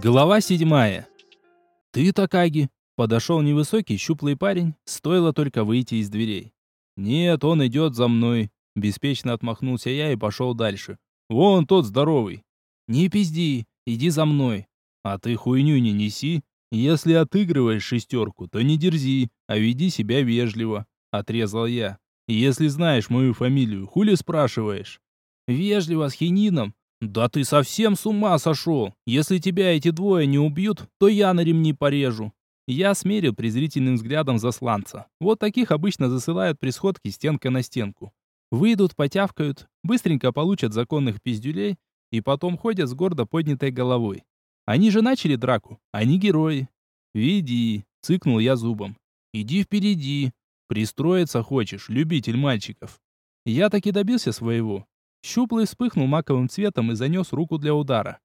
Глава седьмая. «Ты, Такаги!» — подошел невысокий, щуплый парень, стоило только выйти из дверей. «Нет, он идет за мной!» — беспечно отмахнулся я и пошел дальше. «Вон тот здоровый!» «Не пизди, иди за мной!» «А ты хуйню не неси! Если отыгрываешь шестерку, то не дерзи, а веди себя вежливо!» — отрезал я. «Если знаешь мою фамилию, хули спрашиваешь?» «Вежливо с хинином «Да ты совсем с ума сошел! Если тебя эти двое не убьют, то я на ремни порежу!» Я смерил презрительным взглядом засланца. Вот таких обычно засылают при сходке стенка на стенку. Выйдут, потявкают, быстренько получат законных пиздюлей и потом ходят с гордо поднятой головой. Они же начали драку, они герои. «Веди», — цыкнул я зубом. «Иди впереди. Пристроиться хочешь, любитель мальчиков». Я таки добился своего. Щуплый вспыхнул маковым цветом и занес руку для удара.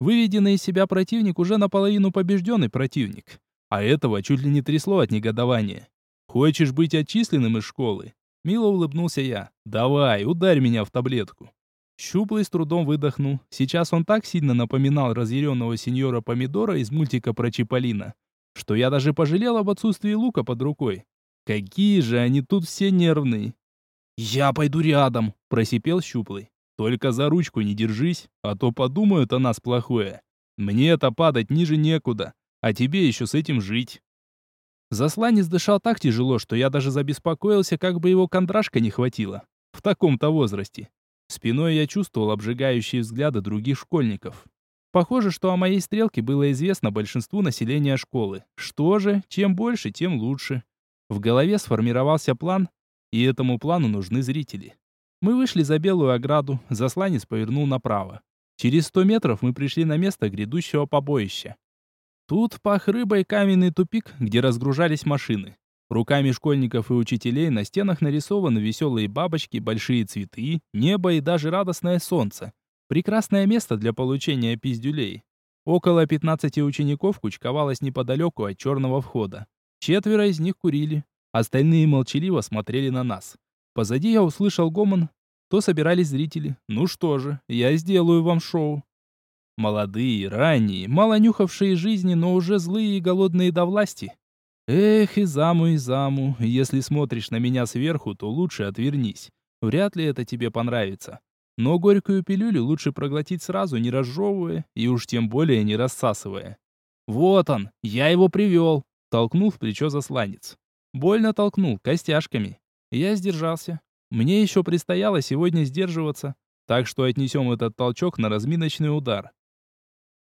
Выведенный из себя противник уже наполовину побежденный противник. А этого чуть ли не трясло от негодования. «Хочешь быть отчисленным из школы?» Мило улыбнулся я. «Давай, ударь меня в таблетку». Щуплый с трудом выдохнул. Сейчас он так сильно напоминал разъяренного сеньора Помидора из мультика про Чиполлино, что я даже пожалел об отсутствии лука под рукой. Какие же они тут все нервные. «Я пойду рядом», — просипел щуплый. «Только за ручку не держись, а то подумают о нас плохое. Мне-то падать ниже некуда, а тебе еще с этим жить». Засланец дышал так тяжело, что я даже забеспокоился, как бы его кондрашка не хватило. В таком-то возрасте. Спиной я чувствовал обжигающие взгляды других школьников. Похоже, что о моей стрелке было известно большинству населения школы. Что же, чем больше, тем лучше. В голове сформировался план, и этому плану нужны зрители. Мы вышли за белую ограду, засланец повернул направо. Через сто метров мы пришли на место грядущего побоища. Тут пах рыбой каменный тупик, где разгружались машины. Руками школьников и учителей на стенах нарисованы веселые бабочки, большие цветы, небо и даже радостное солнце. Прекрасное место для получения пиздюлей. Около 15 учеников кучковалось неподалеку от черного входа. Четверо из них курили, Остальные молчаливо смотрели на нас. Позади я услышал гомон. То собирались зрители. Ну что же, я сделаю вам шоу. Молодые, ранние, мало нюхавшие жизни, но уже злые и голодные до власти. Эх, и заму, и заму, если смотришь на меня сверху, то лучше отвернись. Вряд ли это тебе понравится. Но горькую пилюлю лучше проглотить сразу, не разжевывая, и уж тем более не рассасывая. Вот он, я его привел, толкнул в плечо засланец. Больно толкнул, костяшками. Я сдержался. Мне еще предстояло сегодня сдерживаться, так что отнесем этот толчок на разминочный удар.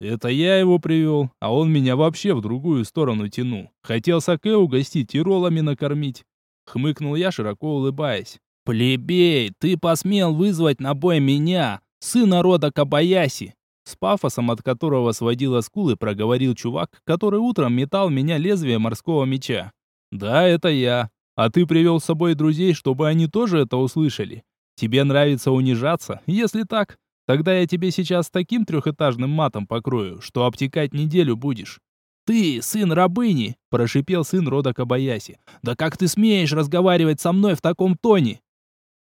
Это я его привел, а он меня вообще в другую сторону тянул. Хотел саке угостить и роллами накормить. Хмыкнул я, широко улыбаясь. «Плебей, ты посмел вызвать на бой меня, сына рода Кабаяси!» С пафосом, от которого сводила скулы, проговорил чувак, который утром метал меня лезвие морского меча. «Да, это я. А ты привел с собой друзей, чтобы они тоже это услышали. Тебе нравится унижаться? Если так, тогда я тебе сейчас таким трехэтажным матом покрою, что обтекать неделю будешь». «Ты, сын рабыни!» – прошипел сын рода Кабаяси. «Да как ты смеешь разговаривать со мной в таком тоне?»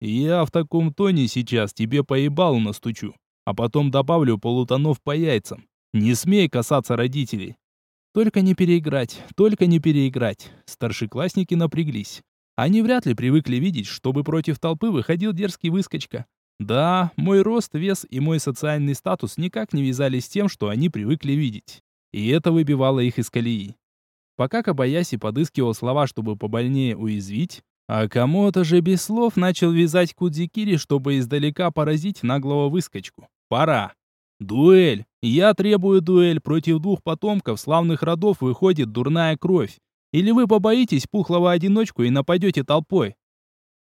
«Я в таком тоне сейчас тебе поебалу настучу, а потом добавлю полутонов по яйцам. Не смей касаться родителей. Только не переиграть, только не переиграть. Старшеклассники напряглись. Они вряд ли привыкли видеть, чтобы против толпы выходил дерзкий выскочка. Да, мой рост, вес и мой социальный статус никак не вязались с тем, что они привыкли видеть. И это выбивало их из колеи. Пока Кабаяси подыскивал слова, чтобы побольнее уязвить, а кому-то же без слов начал вязать кудзикири, чтобы издалека поразить наглого выскочку. Пора. Дуэль! Я требую дуэль против двух потомков славных родов выходит дурная кровь. Или вы побоитесь пухлого одиночку и нападете толпой?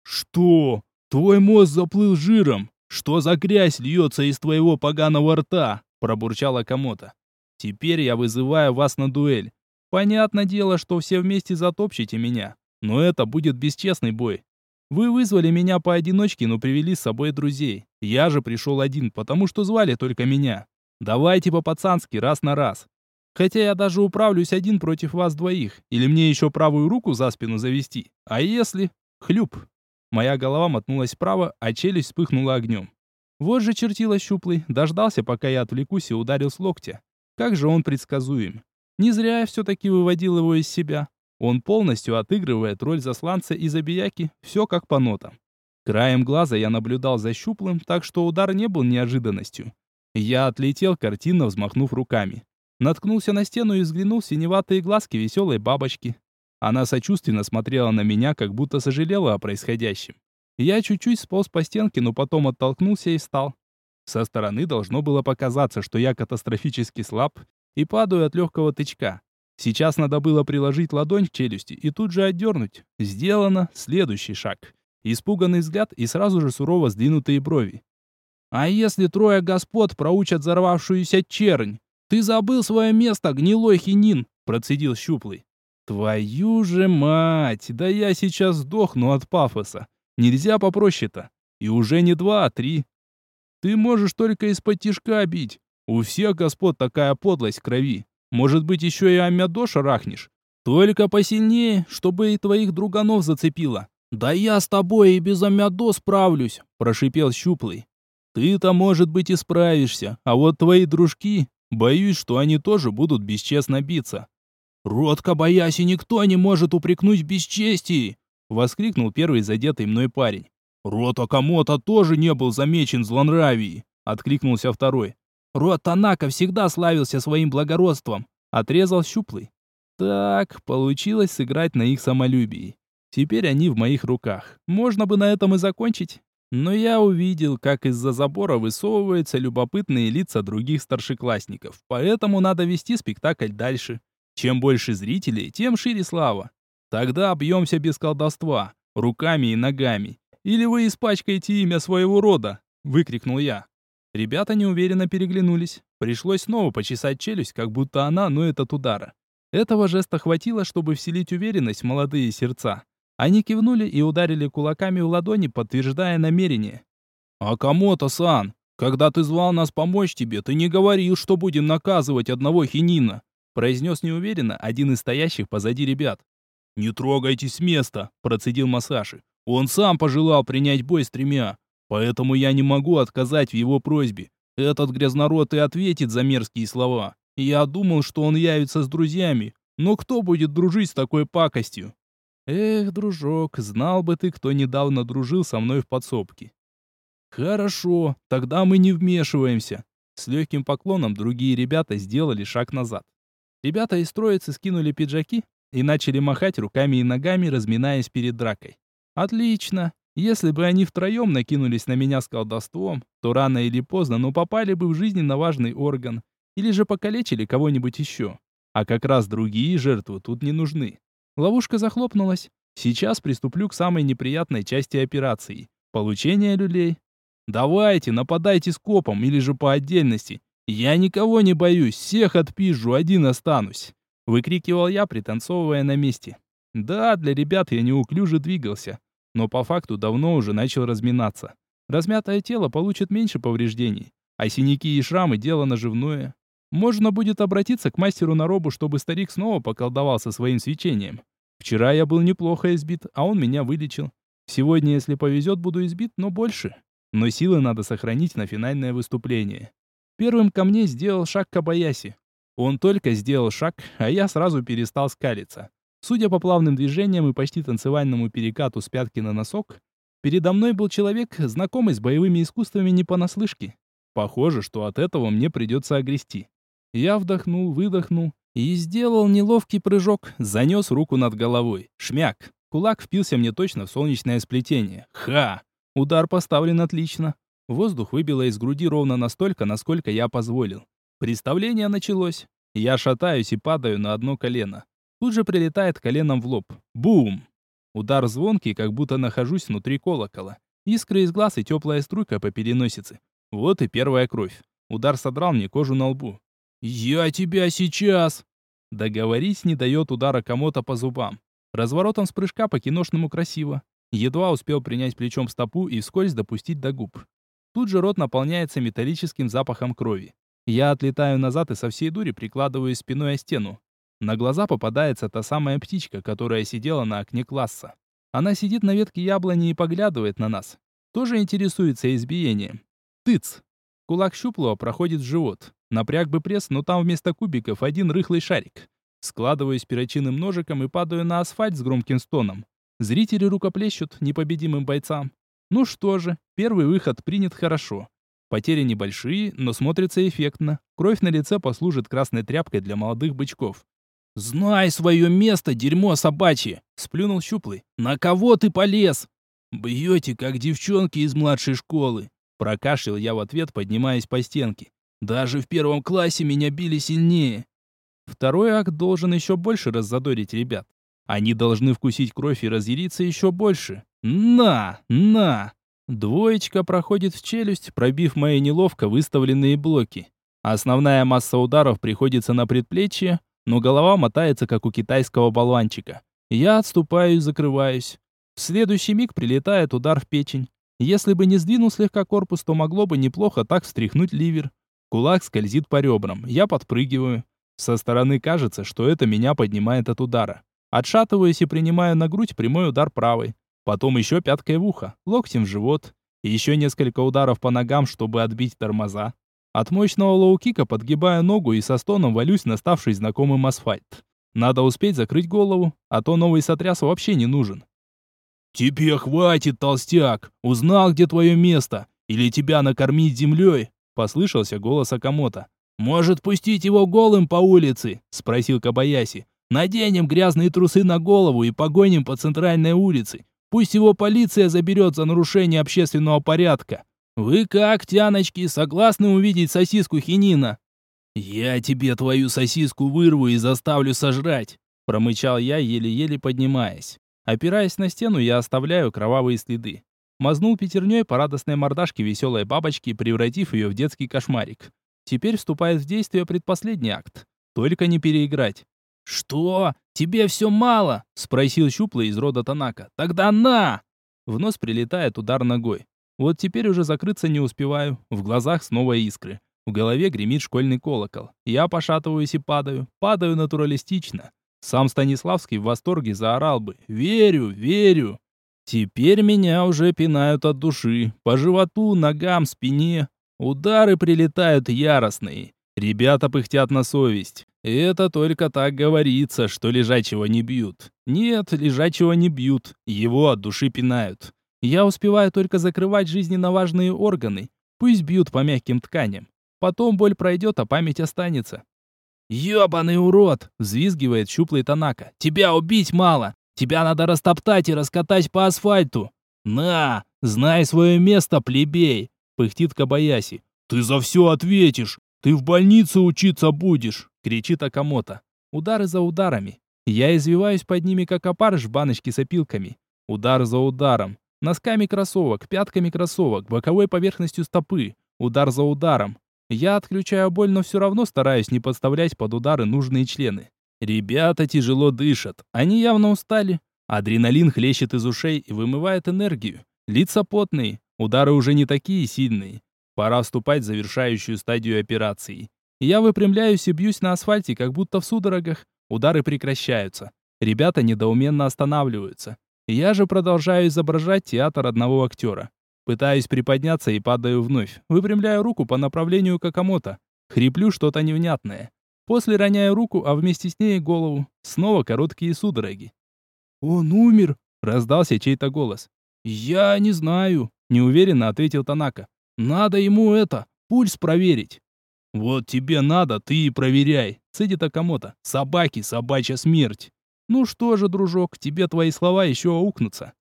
Что? Твой мозг заплыл жиром? Что за грязь льется из твоего поганого рта? Пробурчала Комота. Теперь я вызываю вас на дуэль. Понятное дело, что все вместе затопчете меня. Но это будет бесчестный бой. Вы вызвали меня поодиночке, но привели с собой друзей. Я же пришел один, потому что звали только меня. Давайте по-пацански, раз на раз. Хотя я даже управлюсь один против вас двоих. Или мне еще правую руку за спину завести. А если... Хлюп. Моя голова мотнулась вправо, а челюсть вспыхнула огнем. Вот же чертила щуплый, дождался, пока я отвлекусь и ударил с локтя. Как же он предсказуем. Не зря я все-таки выводил его из себя. Он полностью отыгрывает роль засланца и забияки, все как по нотам. Краем глаза я наблюдал за щуплым, так что удар не был неожиданностью. Я отлетел, картинно взмахнув руками. Наткнулся на стену и взглянул в синеватые глазки веселой бабочки. Она сочувственно смотрела на меня, как будто сожалела о происходящем. Я чуть-чуть сполз по стенке, но потом оттолкнулся и встал. Со стороны должно было показаться, что я катастрофически слаб и падаю от легкого тычка. Сейчас надо было приложить ладонь к челюсти и тут же отдернуть. Сделано. Следующий шаг. Испуганный взгляд и сразу же сурово сдвинутые брови. «А если трое господ проучат взорвавшуюся чернь? Ты забыл свое место, гнилой хинин!» процедил щуплый. «Твою же мать! Да я сейчас сдохну от пафоса. Нельзя попроще-то. И уже не два, а три. Ты можешь только из-под тишка бить. У всех господ такая подлость крови. Может быть, еще и амядо шарахнешь? Только посильнее, чтобы и твоих друганов зацепило. Да я с тобой и без амядо справлюсь, прошипел щуплый. Ты-то, может быть, и справишься, а вот твои дружки, боюсь, что они тоже будут бесчестно биться. Ротка боясь, и никто не может упрекнуть в бесчестии, воскликнул первый задетый мной парень. Рот Акамото тоже не был замечен в злонравии, откликнулся второй. Рот Танака всегда славился своим благородством, отрезал щуплый. Так, получилось сыграть на их самолюбии. Теперь они в моих руках. Можно бы на этом и закончить. Но я увидел, как из-за забора высовываются любопытные лица других старшеклассников. Поэтому надо вести спектакль дальше. Чем больше зрителей, тем шире слава. Тогда объемся без колдовства, руками и ногами. Или вы испачкаете имя своего рода, выкрикнул я. Ребята неуверенно переглянулись. Пришлось снова почесать челюсть, как будто она ноет от удара. Этого жеста хватило, чтобы вселить уверенность в молодые сердца. Они кивнули и ударили кулаками в ладони, подтверждая намерение. «Акамото-сан, когда ты звал нас помочь тебе, ты не говорил, что будем наказывать одного хинина», произнес неуверенно один из стоящих позади ребят. «Не трогайтесь с места», процедил Масаши. Он сам пожелал принять бой с тремя, поэтому я не могу отказать в его просьбе. Этот грязнород и ответит за мерзкие слова. Я думал, что он явится с друзьями, но кто будет дружить с такой пакостью? Эх, дружок, знал бы ты, кто недавно дружил со мной в подсобке. Хорошо, тогда мы не вмешиваемся. С легким поклоном другие ребята сделали шаг назад. Ребята из троицы скинули пиджаки и начали махать руками и ногами, разминаясь перед дракой. Отлично. Если бы они втроем накинулись на меня с колдовством, то рано или поздно, но попали бы в жизненно важный орган. Или же покалечили кого-нибудь еще. А как раз другие жертвы тут не нужны. Ловушка захлопнулась. Сейчас приступлю к самой неприятной части операции. Получение люлей. Давайте, нападайте скопом или же по отдельности. Я никого не боюсь, всех отпизжу, один останусь. Выкрикивал я, пританцовывая на месте. Да, для ребят я неуклюже двигался но по факту давно уже начал разминаться. Размятое тело получит меньше повреждений, а синяки и шрамы – дело наживное. Можно будет обратиться к мастеру на робу, чтобы старик снова поколдовал со своим свечением. Вчера я был неплохо избит, а он меня вылечил. Сегодня, если повезет, буду избит, но больше. Но силы надо сохранить на финальное выступление. Первым ко мне сделал шаг Кабаяси. Он только сделал шаг, а я сразу перестал скалиться. Судя по плавным движениям и почти танцевальному перекату с пятки на носок, передо мной был человек, знакомый с боевыми искусствами не понаслышке. Похоже, что от этого мне придется огрести. Я вдохнул, выдохнул и сделал неловкий прыжок, занес руку над головой. Шмяк. Кулак впился мне точно в солнечное сплетение. Ха! Удар поставлен отлично. Воздух выбило из груди ровно настолько, насколько я позволил. Представление началось. Я шатаюсь и падаю на одно колено. Тут же прилетает коленом в лоб. Бум! Удар звонкий, как будто нахожусь внутри колокола. Искры из глаз и теплая струйка по переносице. Вот и первая кровь. Удар содрал мне кожу на лбу. «Я тебя сейчас!» Договорить не дает удара кому-то по зубам. Разворотом с прыжка по-киношному красиво. Едва успел принять плечом стопу и вскользь допустить до губ. Тут же рот наполняется металлическим запахом крови. Я отлетаю назад и со всей дури прикладываю спиной о стену. На глаза попадается та самая птичка, которая сидела на окне класса. Она сидит на ветке яблони и поглядывает на нас. Тоже интересуется избиением. Тыц! Кулак щуплого проходит в живот. Напряг бы пресс, но там вместо кубиков один рыхлый шарик. Складываюсь перочинным ножиком и падаю на асфальт с громким стоном. Зрители рукоплещут непобедимым бойцам. Ну что же, первый выход принят хорошо. Потери небольшие, но смотрится эффектно. Кровь на лице послужит красной тряпкой для молодых бычков. «Знай свое место, дерьмо собачье!» — сплюнул щуплый. «На кого ты полез?» «Бьете, как девчонки из младшей школы!» Прокашлял я в ответ, поднимаясь по стенке. «Даже в первом классе меня били сильнее!» Второй акт должен еще больше раззадорить ребят. Они должны вкусить кровь и разъяриться еще больше. На! На! Двоечка проходит в челюсть, пробив мои неловко выставленные блоки. Основная масса ударов приходится на предплечье, но голова мотается, как у китайского болванчика. Я отступаю и закрываюсь. В следующий миг прилетает удар в печень. Если бы не сдвинул слегка корпус, то могло бы неплохо так встряхнуть ливер. Кулак скользит по ребрам. Я подпрыгиваю. Со стороны кажется, что это меня поднимает от удара. Отшатываюсь и принимаю на грудь прямой удар правой. Потом еще пяткой в ухо, локтем в живот. И еще несколько ударов по ногам, чтобы отбить тормоза. От мощного лоу-кика подгибаю ногу и со стоном валюсь на ставший знакомым асфальт. Надо успеть закрыть голову, а то новый сотряс вообще не нужен. «Тебе хватит, толстяк! Узнал, где твое место? Или тебя накормить землей?» Послышался голос Акамото. «Может, пустить его голым по улице?» Спросил Кабаяси. «Наденем грязные трусы на голову и погоним по центральной улице. Пусть его полиция заберет за нарушение общественного порядка. Вы как, тяночки, согласны увидеть сосиску хинина? Я тебе твою сосиску вырву и заставлю сожрать, промычал я, еле-еле поднимаясь. Опираясь на стену, я оставляю кровавые следы. Мазнул пятерней по радостной мордашке веселой бабочки, превратив ее в детский кошмарик. Теперь вступает в действие предпоследний акт. Только не переиграть. «Что? Тебе все мало?» — спросил щуплый из рода Танака. «Тогда на!» В нос прилетает удар ногой. Вот теперь уже закрыться не успеваю. В глазах снова искры. В голове гремит школьный колокол. Я пошатываюсь и падаю. Падаю натуралистично. Сам Станиславский в восторге заорал бы «Верю, верю!». Теперь меня уже пинают от души. По животу, ногам, спине. Удары прилетают яростные. Ребята пыхтят на совесть. Это только так говорится, что лежачего не бьют. Нет, лежачего не бьют, его от души пинают. Я успеваю только закрывать жизненно важные органы. Пусть бьют по мягким тканям. Потом боль пройдет, а память останется. «Ёбаный урод!» — взвизгивает щуплый Танака. «Тебя убить мало! Тебя надо растоптать и раскатать по асфальту!» «На! Знай свое место, плебей!» — пыхтит Кабаяси. «Ты за все ответишь! Ты в больнице учиться будешь!» кричит Акамото. Удары за ударами. Я извиваюсь под ними, как опарыш в баночке с опилками. Удар за ударом. Носками кроссовок, пятками кроссовок, боковой поверхностью стопы. Удар за ударом. Я отключаю боль, но все равно стараюсь не подставлять под удары нужные члены. Ребята тяжело дышат. Они явно устали. Адреналин хлещет из ушей и вымывает энергию. Лица потные. Удары уже не такие сильные. Пора вступать в завершающую стадию операции. Я выпрямляюсь и бьюсь на асфальте, как будто в судорогах. Удары прекращаются. Ребята недоуменно останавливаются. Я же продолжаю изображать театр одного актера. Пытаюсь приподняться и падаю вновь. Выпрямляю руку по направлению к Акамото. Хриплю что-то невнятное. После роняю руку, а вместе с ней голову. Снова короткие судороги. «Он умер!» — раздался чей-то голос. «Я не знаю», — неуверенно ответил Танака. «Надо ему это, пульс проверить». «Вот тебе надо, ты и проверяй», — цедит Акамото. «Собаки, собачья смерть». «Ну что же, дружок, тебе твои слова еще аукнутся».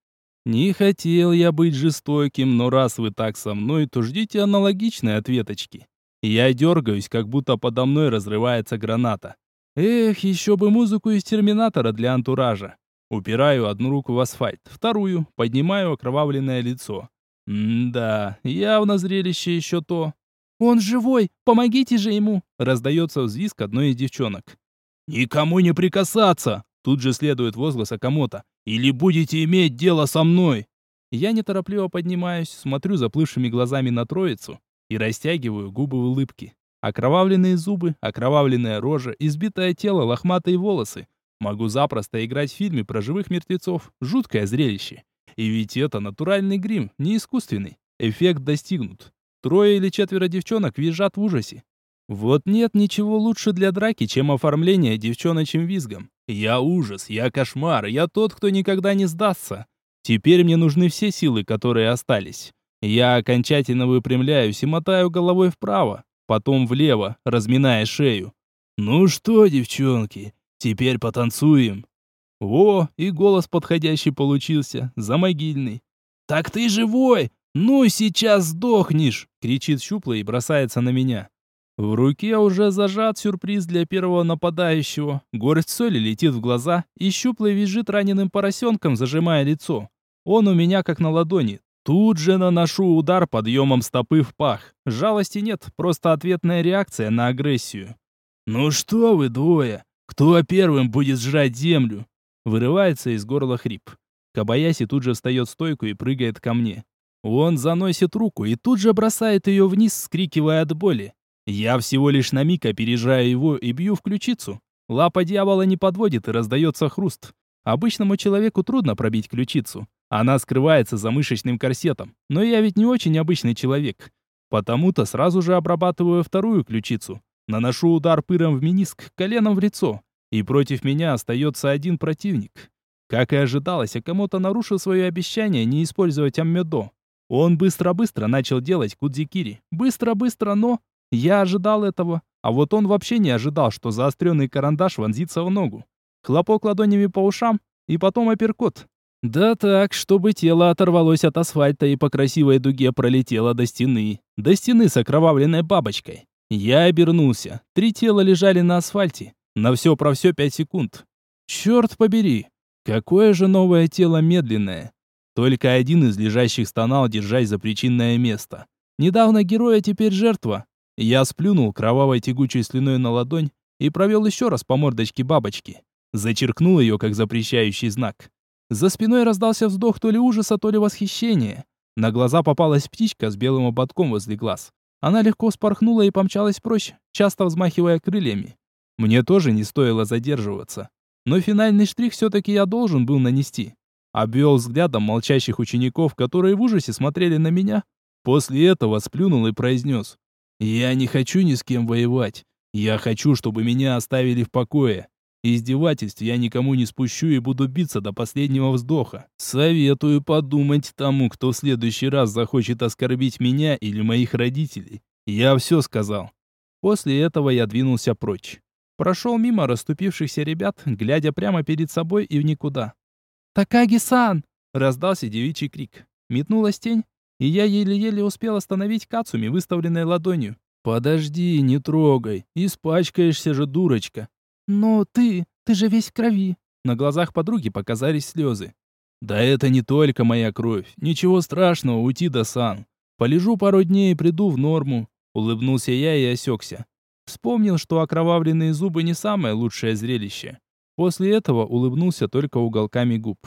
«Не хотел я быть жестоким, но раз вы так со мной, то ждите аналогичной ответочки». Я дергаюсь, как будто подо мной разрывается граната. Эх, еще бы музыку из Терминатора для антуража. Упираю одну руку в асфальт, вторую поднимаю окровавленное лицо. М-да, явно зрелище еще то. «Он живой! Помогите же ему!» Раздается взвизг одной из девчонок. «Никому не прикасаться!» Тут же следует возглас Акамото. «Или будете иметь дело со мной!» Я неторопливо поднимаюсь, смотрю заплывшими глазами на троицу и растягиваю губы в улыбке. Окровавленные зубы, окровавленная рожа, избитое тело, лохматые волосы. Могу запросто играть в фильме про живых мертвецов. Жуткое зрелище. И ведь это натуральный грим, не искусственный. Эффект достигнут. Трое или четверо девчонок визжат в ужасе. Вот нет ничего лучше для драки, чем оформление девчоночим визгом. Я ужас, я кошмар, я тот, кто никогда не сдастся. Теперь мне нужны все силы, которые остались. Я окончательно выпрямляюсь и мотаю головой вправо, потом влево, разминая шею. «Ну что, девчонки, теперь потанцуем?» О, и голос подходящий получился, замогильный. «Так ты живой! Ну, сейчас сдохнешь!» — кричит щуплый и бросается на меня. В руке уже зажат сюрприз для первого нападающего. Горсть соли летит в глаза, и щуплый визжит раненым поросенком, зажимая лицо. Он у меня как на ладони. Тут же наношу удар подъемом стопы в пах. Жалости нет, просто ответная реакция на агрессию. «Ну что вы двое? Кто первым будет сжать землю?» Вырывается из горла хрип. Кабаяси тут же встает в стойку и прыгает ко мне. Он заносит руку и тут же бросает ее вниз, скрикивая от боли. Я всего лишь на миг опережаю его и бью в ключицу. Лапа дьявола не подводит и раздается хруст. Обычному человеку трудно пробить ключицу. Она скрывается за мышечным корсетом. Но я ведь не очень обычный человек. Потому-то сразу же обрабатываю вторую ключицу. Наношу удар пыром в мениск, коленом в лицо. И против меня остается один противник. Как и ожидалось, Акамото нарушил свое обещание не использовать аммедо. Он быстро-быстро начал делать кудзикири. Быстро-быстро, но... Я ожидал этого, а вот он вообще не ожидал, что заостренный карандаш вонзится в ногу. Хлопок ладонями по ушам, и потом апперкот. Да так, чтобы тело оторвалось от асфальта и по красивой дуге пролетело до стены. До стены с окровавленной бабочкой. Я обернулся. Три тела лежали на асфальте. На все про все пять секунд. Черт побери. Какое же новое тело медленное. Только один из лежащих стонал, держась за причинное место. Недавно герой, а теперь жертва. Я сплюнул кровавой тягучей слюной на ладонь и провел еще раз по мордочке бабочки. Зачеркнул ее, как запрещающий знак. За спиной раздался вздох то ли ужаса, то ли восхищения. На глаза попалась птичка с белым ободком возле глаз. Она легко спорхнула и помчалась прочь, часто взмахивая крыльями. Мне тоже не стоило задерживаться. Но финальный штрих все-таки я должен был нанести. Обвел взглядом молчащих учеников, которые в ужасе смотрели на меня. После этого сплюнул и произнес. Я не хочу ни с кем воевать. Я хочу, чтобы меня оставили в покое. Издевательств я никому не спущу и буду биться до последнего вздоха. Советую подумать тому, кто в следующий раз захочет оскорбить меня или моих родителей. Я все сказал. После этого я двинулся прочь. Прошел мимо расступившихся ребят, глядя прямо перед собой и в никуда. «Такаги-сан!» — раздался девичий крик. Метнулась тень, и я еле-еле успел остановить Кацуми, выставленной ладонью. «Подожди, не трогай, испачкаешься же, дурочка!» «Но ты, ты же весь в крови!» На глазах подруги показались слезы. «Да это не только моя кровь. Ничего страшного, уйти до сан. Полежу пару дней и приду в норму». Улыбнулся я и осекся. Вспомнил, что окровавленные зубы не самое лучшее зрелище. После этого улыбнулся только уголками губ.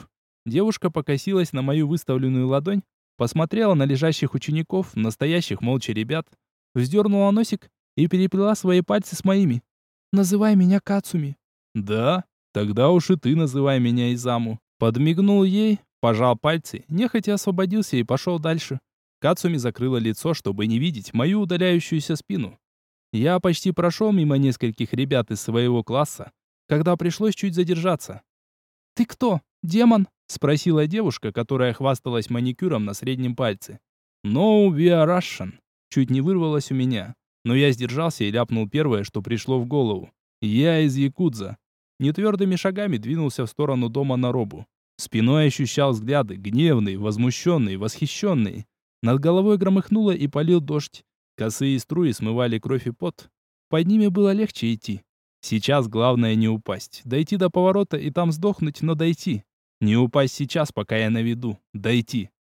Девушка покосилась на мою выставленную ладонь, посмотрела на лежащих учеников, настоящих молча ребят, вздернула носик и переплела свои пальцы с моими. «Называй меня Кацуми». «Да? Тогда уж и ты называй меня Изаму». Подмигнул ей, пожал пальцы, нехотя освободился и пошел дальше. Кацуми закрыла лицо, чтобы не видеть мою удаляющуюся спину. Я почти прошел мимо нескольких ребят из своего класса, когда пришлось чуть задержаться. «Ты кто? Демон?» Спросила девушка, которая хвасталась маникюром на среднем пальце. «No, we are Russian». Чуть не вырвалось у меня. Но я сдержался и ляпнул первое, что пришло в голову. «Я из Якудза». Нетвердыми шагами двинулся в сторону дома на робу. Спиной ощущал взгляды, гневные, возмущенные, восхищенные. Над головой громыхнуло и полил дождь. Косые струи смывали кровь и пот. Под ними было легче идти. Сейчас главное не упасть. Дойти до поворота и там сдохнуть, но дойти. Не упасть сейчас, пока я на виду. Дойти.